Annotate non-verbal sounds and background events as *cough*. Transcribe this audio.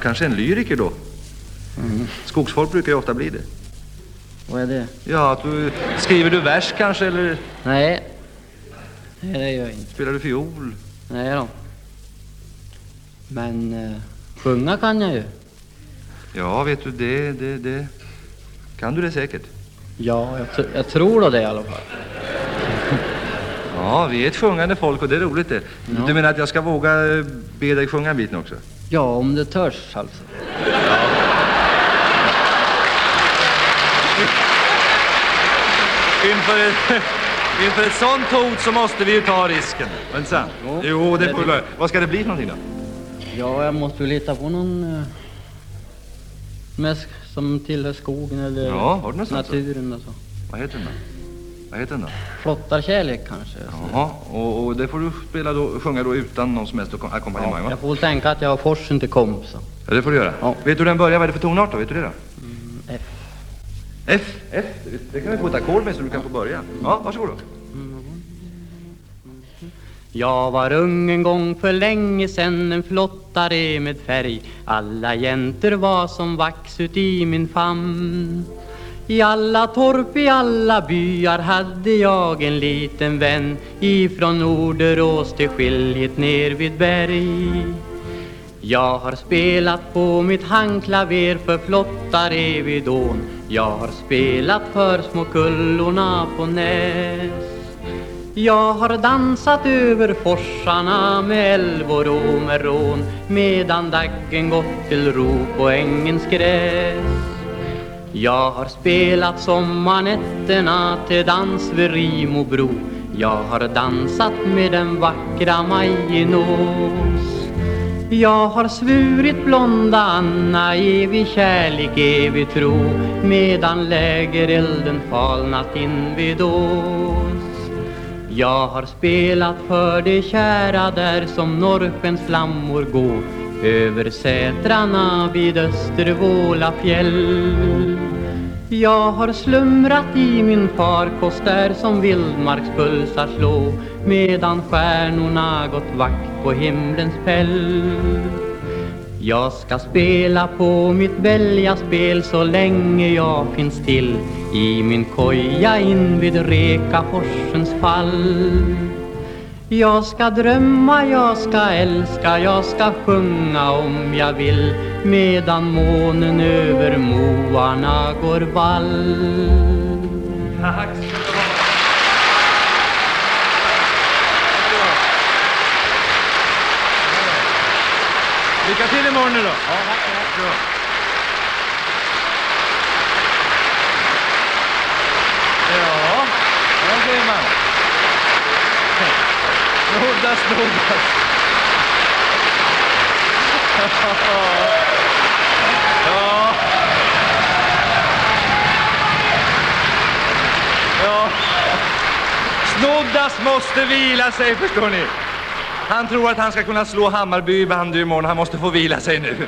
kanske en lyriker då. Skogsfolk brukar ju ofta bli det. Vad är det? Ja, att du, skriver du vers kanske eller Nej. Nej, det gör jag inte. spelar du fiol? Nej då. Men eh, sjunga kan jag ju. Ja, vet du, det, det, det kan du det säkert. Ja, jag, tr- jag tror då det i alla fall. Ja, vi är ett sjungande folk och det är roligt det. Ja. Du menar att jag ska våga eh, be dig sjunga en bit också? Ja, om det törs alltså. Inför ett, inför ett sånt hot så måste vi ju ta risken. Inte sant? Jo, Jo, det får göra. Vad ska det bli för någonting då? Ja, jag måste väl hitta på någon eh, mest som tillhör skogen eller Ja, naturen och så. Vad heter den då? Vad heter den då? Flottarkärlek kanske. Jaha, och, och det får du spela då, sjunga då utan någon som helst ackompanjemang Ja, va? jag får väl tänka att jag har forsen till komp så. Ja, det får du göra. Ja. Vet du hur den börjar? Vad är det för tonart då? Vet du det då? F. F? F? Det kan vi få ett ackord med så du kan få börja. Ja, varsågod då. Jag var ung en gång för länge sen en flottare med färg Alla jäntor var som vax ut i min famn i alla torp, i alla byar hade jag en liten vän. Ifrån Norderås till skiljet ner vid berg. Jag har spelat på mitt handklaver för flottare vid ån Jag har spelat för små kullorna på Näs. Jag har dansat över forsarna med älvor och med rån Medan daggen gått till ro på ängens gräs jag har spelat sommarnätterna till dans vid Rimobro Jag har dansat med den vackra Majinås Jag har svurit blonda Anna evig kärlek, evig tro Medan lägerelden falnat in vid ås jag har spelat för de kära där som norrskens flammor går över sätrarna vid Östervåla fjäll. Jag har slumrat i min farkost där som vildmarkspulsar slå medan stjärnorna gått vakt på himlens päll. Jag ska spela på mitt väljaspel så länge jag finns till i min koja in vid Rekaforsens fall. Jag ska drömma, jag ska älska, jag ska sjunga om jag vill medan månen över moarna går vall. Tack ska du ha. Lycka till imorgon nu då. Ja, tack. Bra. Ja, där ser man. *laughs* Snoddas, snoddas. *laughs* Ja. Ja. Snoddas måste vila sig, förstår ni. Han tror att han ska kunna slå Hammarby i bandy imorgon. Han måste få vila sig nu.